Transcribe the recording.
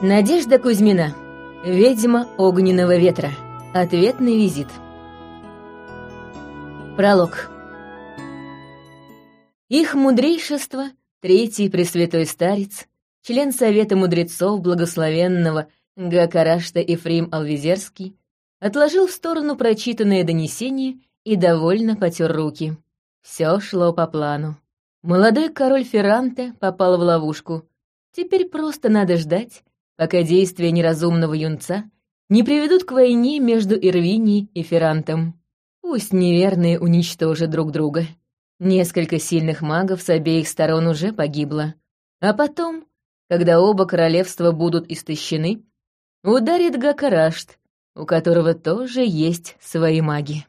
Надежда Кузьмина. Ведьма огненного ветра. Ответный визит. Пролог. Их мудрейшество, третий пресвятой старец, член Совета мудрецов благословенного Гакарашта Ефрим Алвизерский, отложил в сторону прочитанное донесение и довольно потер руки. Все шло по плану. Молодой король Ферранте попал в ловушку. Теперь просто надо ждать, пока действия неразумного юнца не приведут к войне между Ирвинией и Феррантом. Пусть неверные уничтожат друг друга. Несколько сильных магов с обеих сторон уже погибло. А потом, когда оба королевства будут истощены, ударит Гакарашт, у которого тоже есть свои маги.